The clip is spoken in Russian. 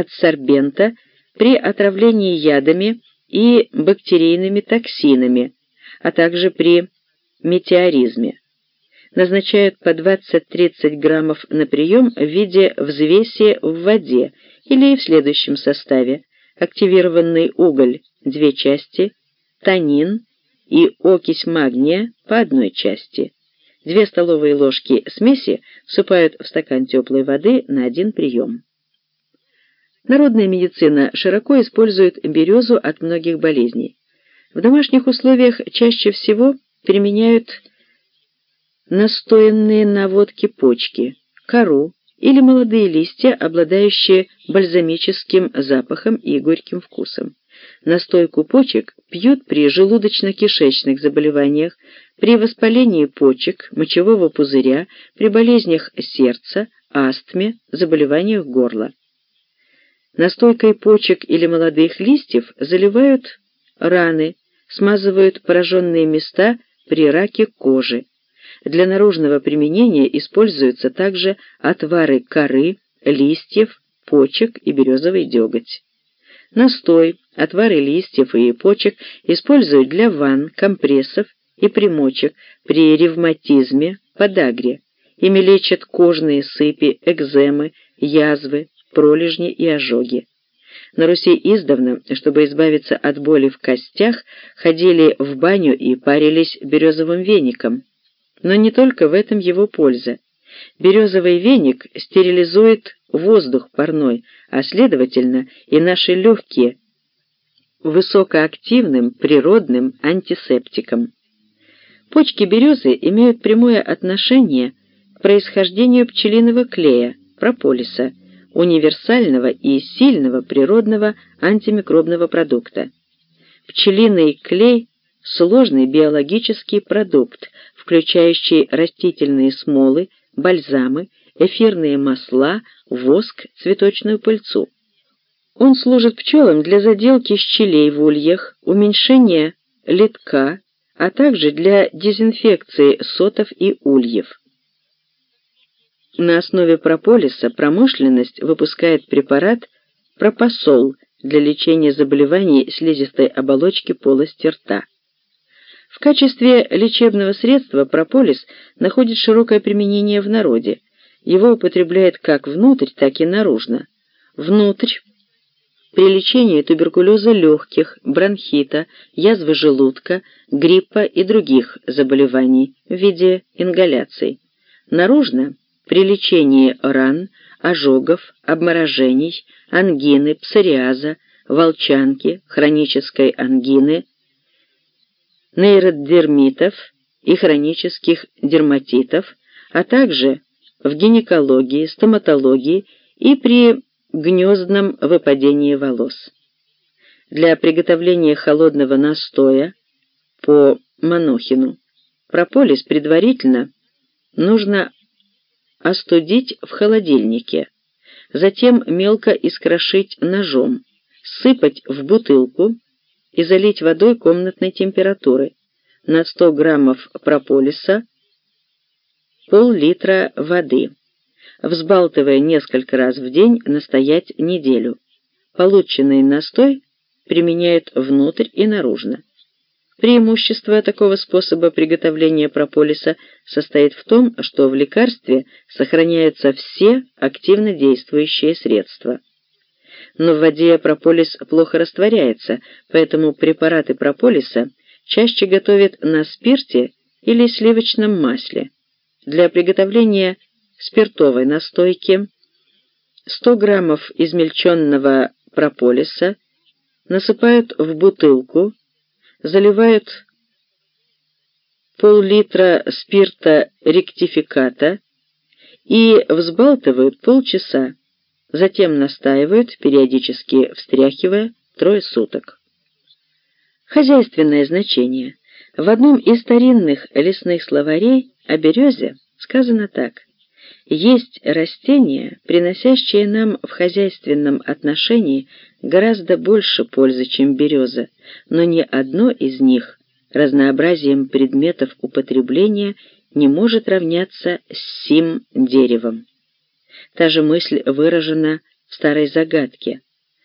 адсорбента при отравлении ядами и бактерийными токсинами, а также при метеоризме. Назначают по 20-30 граммов на прием в виде взвеси в воде или в следующем составе. Активированный уголь – две части, танин и окись магния по одной части. Две столовые ложки смеси всыпают в стакан теплой воды на один прием. Народная медицина широко использует березу от многих болезней. В домашних условиях чаще всего применяют настоянные на водке почки, кору или молодые листья, обладающие бальзамическим запахом и горьким вкусом. Настойку почек пьют при желудочно-кишечных заболеваниях, при воспалении почек, мочевого пузыря, при болезнях сердца, астме, заболеваниях горла. Настойкой почек или молодых листьев заливают раны, смазывают пораженные места при раке кожи. Для наружного применения используются также отвары коры, листьев, почек и березовый деготь. Настой, отвары листьев и почек используют для ванн, компрессов и примочек при ревматизме, подагре. Ими лечат кожные сыпи, экземы, язвы, пролежни и ожоги. На Руси издавна, чтобы избавиться от боли в костях, ходили в баню и парились березовым веником. Но не только в этом его польза. Березовый веник стерилизует воздух парной, а следовательно и наши легкие, высокоактивным природным антисептиком. Почки березы имеют прямое отношение к происхождению пчелиного клея, прополиса, универсального и сильного природного антимикробного продукта. Пчелиный клей – сложный биологический продукт, включающий растительные смолы, бальзамы, эфирные масла, воск, цветочную пыльцу. Он служит пчелам для заделки щелей в ульях, уменьшения литка, а также для дезинфекции сотов и ульев. На основе прополиса промышленность выпускает препарат пропосол для лечения заболеваний слизистой оболочки полости рта. В качестве лечебного средства прополис находит широкое применение в народе. Его употребляют как внутрь, так и наружно. Внутрь при лечении туберкулеза легких, бронхита, язвы желудка, гриппа и других заболеваний в виде ингаляций. Наружно при лечении ран, ожогов, обморожений, ангины, псориаза, волчанки, хронической ангины, нейродермитов и хронических дерматитов, а также в гинекологии, стоматологии и при гнездном выпадении волос. Для приготовления холодного настоя по Манохину прополис предварительно нужно остудить в холодильнике, затем мелко искрошить ножом, сыпать в бутылку и залить водой комнатной температуры на 100 граммов прополиса пол-литра воды. Взбалтывая несколько раз в день, настоять неделю. Полученный настой применяют внутрь и наружно. Преимущество такого способа приготовления прополиса состоит в том, что в лекарстве сохраняются все активно действующие средства. Но в воде прополис плохо растворяется, поэтому препараты прополиса чаще готовят на спирте или сливочном масле. Для приготовления спиртовой настойки 100 граммов измельченного прополиса насыпают в бутылку заливают пол-литра спирта ректификата и взбалтывают полчаса, затем настаивают, периодически встряхивая, трое суток. Хозяйственное значение. В одном из старинных лесных словарей о березе сказано так. Есть растения, приносящие нам в хозяйственном отношении гораздо больше пользы, чем береза, но ни одно из них разнообразием предметов употребления не может равняться сим деревом. Та же мысль выражена в старой загадке.